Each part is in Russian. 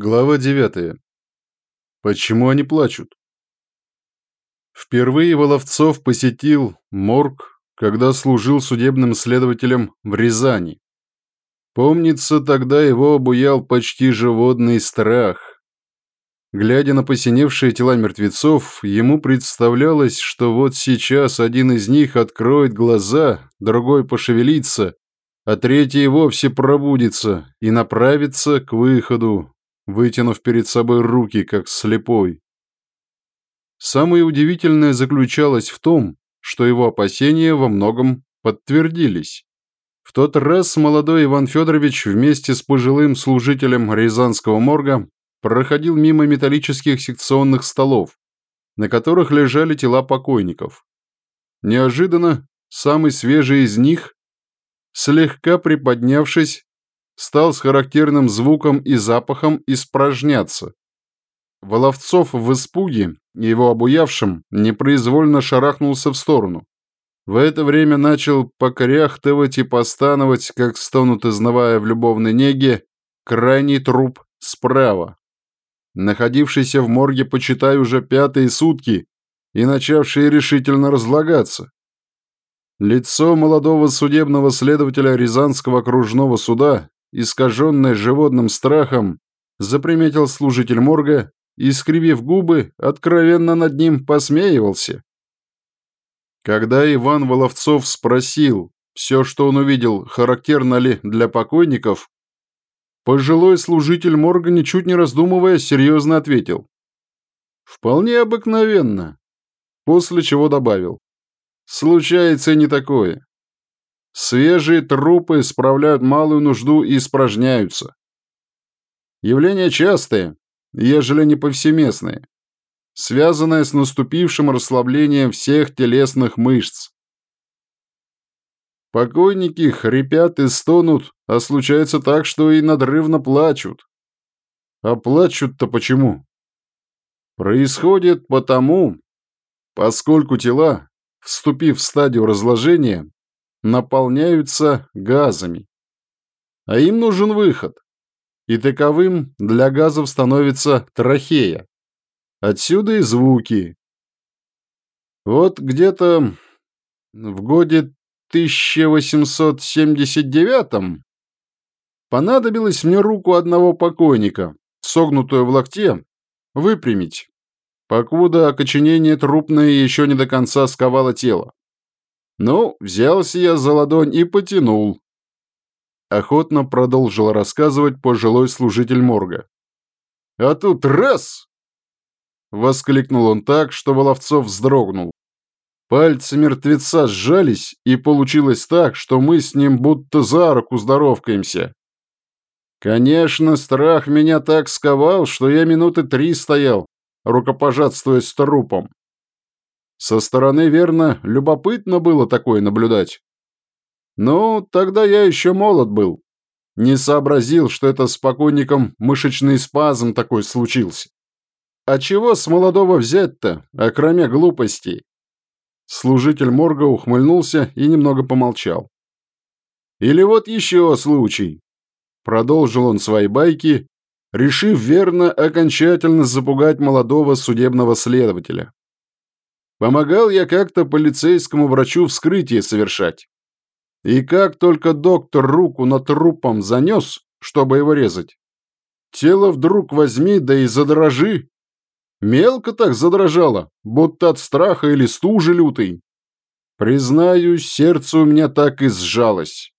Глава 9. Почему они плачут? Впервые Воловцов посетил морг, когда служил судебным следователем в Рязани. Помнится, тогда его обуял почти животный страх. Глядя на посиневшие тела мертвецов, ему представлялось, что вот сейчас один из них откроет глаза, другой пошевелится, а третий вовсе пробудится и направится к выходу, вытянув перед собой руки, как слепой. Самое удивительное заключалось в том, что его опасения во многом подтвердились. В тот раз молодой Иван Федорович вместе с пожилым служителем Рязанского морга проходил мимо металлических секционных столов, на которых лежали тела покойников. Неожиданно самый свежий из них, слегка приподнявшись, стал с характерным звуком и запахом испражняться. Воловцов в испуге, его обуявшим, непроизвольно шарахнулся в сторону. В это время начал покряхтывать и постановать, как стонут, изнывая в любовной неге, крайний труп справа. Находившийся в морге, почитай, уже пятые сутки и начавший решительно разлагаться. Лицо молодого судебного следователя Рязанского окружного суда искаженное животным страхом, заприметил служитель морга и, скривив губы, откровенно над ним посмеивался. Когда Иван Воловцов спросил, все, что он увидел, характерно ли для покойников, пожилой служитель морга, ничуть не раздумывая, серьезно ответил. «Вполне обыкновенно», после чего добавил. «Случается не такое. Свежие трупы справляют малую нужду и испражняются. Явление частое, ежели не повсеместное, связанное с наступившим расслаблением всех телесных мышц. Покойники хрипят и стонут, а случается так, что и надрывно плачут. А плачут-то почему? Происходит потому, поскольку тела, вступив в стадию разложения, наполняются газами. А им нужен выход. И таковым для газов становится трахея. Отсюда и звуки. Вот где-то в годе 1879 понадобилось мне руку одного покойника, согнутую в локте, выпрямить, покуда окоченение трупное еще не до конца сковало тело. Ну, взялся я за ладонь и потянул. Охотно продолжил рассказывать пожилой служитель морга. А тут раз! Воскликнул он так, что Воловцов вздрогнул. Пальцы мертвеца сжались, и получилось так, что мы с ним будто за руку здоровкаемся. Конечно, страх меня так сковал, что я минуты три стоял, рукопожатствуясь с трупом. Со стороны, верно, любопытно было такое наблюдать. Ну, тогда я еще молод был. Не сообразил, что это с покойником мышечный спазм такой случился. А чего с молодого взять-то, окромя глупостей? Служитель морга ухмыльнулся и немного помолчал. Или вот еще случай. Продолжил он свои байки, решив верно окончательно запугать молодого судебного следователя. Помогал я как-то полицейскому врачу вскрытие совершать. И как только доктор руку над трупом занес, чтобы его резать, тело вдруг возьми, да и задрожи. Мелко так задрожало, будто от страха или стужи лютой. Признаюсь, сердце у меня так и сжалось.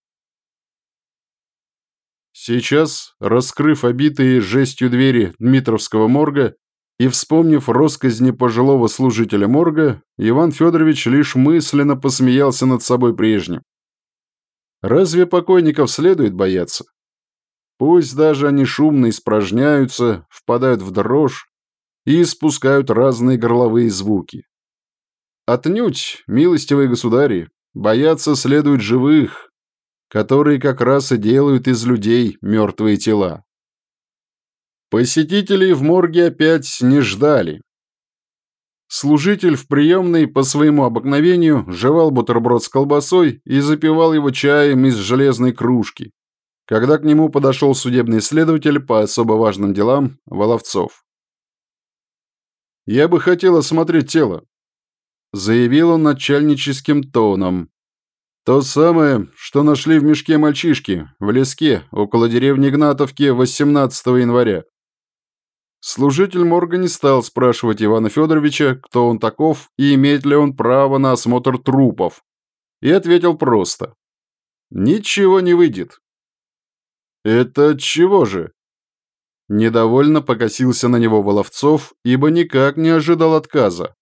Сейчас, раскрыв обитые жестью двери Дмитровского морга, и, вспомнив росказни пожилого служителя морга, Иван Федорович лишь мысленно посмеялся над собой прежним. Разве покойников следует бояться? Пусть даже они шумно испражняются, впадают в дрожь и испускают разные горловые звуки. Отнюдь, милостивые государи, бояться следует живых, которые как раз и делают из людей мертвые тела. Посетителей в морге опять не ждали. Служитель в приемной по своему обыкновению жевал бутерброд с колбасой и запивал его чаем из железной кружки, когда к нему подошел судебный следователь по особо важным делам Воловцов. «Я бы хотел осмотреть тело», — заявил он начальническим тоном. «То самое, что нашли в мешке мальчишки, в леске, около деревни Гнатовки 18 января. Служитель морга не стал спрашивать Ивана Федоровича, кто он таков и имеет ли он право на осмотр трупов, и ответил просто. «Ничего не выйдет». «Это чего же?» Недовольно покосился на него Воловцов, ибо никак не ожидал отказа.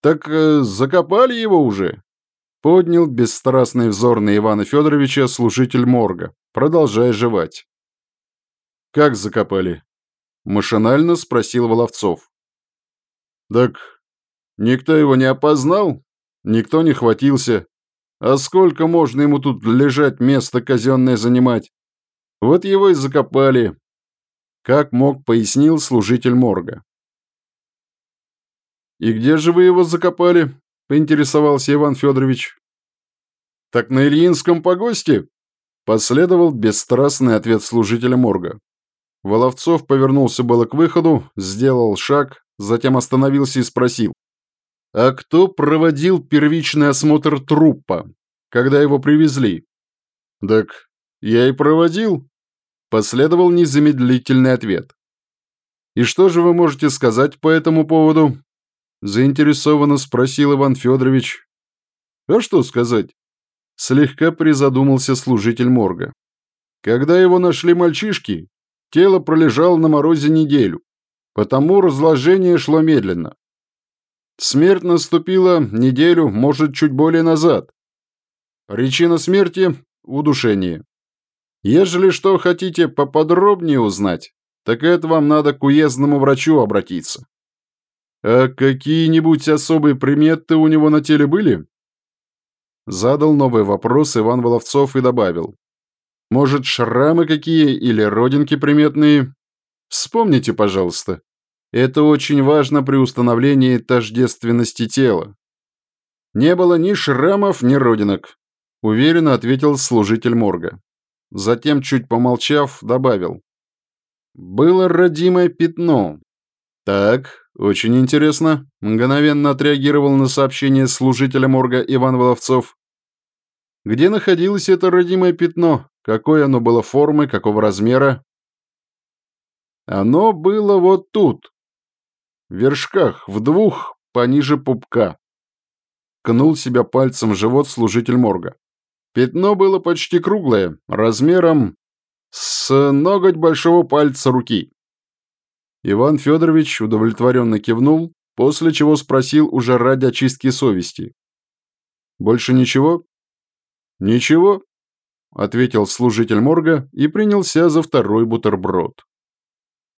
«Так э, закопали его уже?» Поднял бесстрастный взор на Ивана Федоровича служитель морга, продолжая жевать. «Как закопали?» Машинально спросил Воловцов. «Так никто его не опознал? Никто не хватился? А сколько можно ему тут лежать, место казенное занимать? Вот его и закопали». Как мог, пояснил служитель морга. «И где же вы его закопали?» – поинтересовался Иван Федорович. «Так на Ильинском погосте?» – последовал бесстрастный ответ служителя морга. Воловцов повернулся было к выходу, сделал шаг, затем остановился и спросил. «А кто проводил первичный осмотр трупа, когда его привезли?» «Так я и проводил», – последовал незамедлительный ответ. «И что же вы можете сказать по этому поводу?» – заинтересованно спросил Иван Федорович. «А что сказать?» – слегка призадумался служитель морга. «Когда его нашли мальчишки, Тело пролежало на морозе неделю, потому разложение шло медленно. Смерть наступила неделю, может, чуть более назад. Причина смерти – удушение. Ежели что хотите поподробнее узнать, так это вам надо к уездному врачу обратиться. А какие-нибудь особые приметы у него на теле были? Задал новый вопрос Иван Воловцов и добавил. Может, шрамы какие или родинки приметные? Вспомните, пожалуйста. Это очень важно при установлении тождественности тела. Не было ни шрамов, ни родинок, уверенно ответил служитель морга. Затем, чуть помолчав, добавил. Было родимое пятно. Так, очень интересно, мгновенно отреагировал на сообщение служителя морга Иван Воловцов. Где находилось это родимое пятно? Какой оно было формы, какого размера? Оно было вот тут. В вершках, в двух, пониже пупка. Кнул себя пальцем в живот служитель морга. Пятно было почти круглое, размером с ноготь большого пальца руки. Иван Федорович удовлетворенно кивнул, после чего спросил уже ради очистки совести. «Больше ничего?» «Ничего», — ответил служитель морга и принялся за второй бутерброд.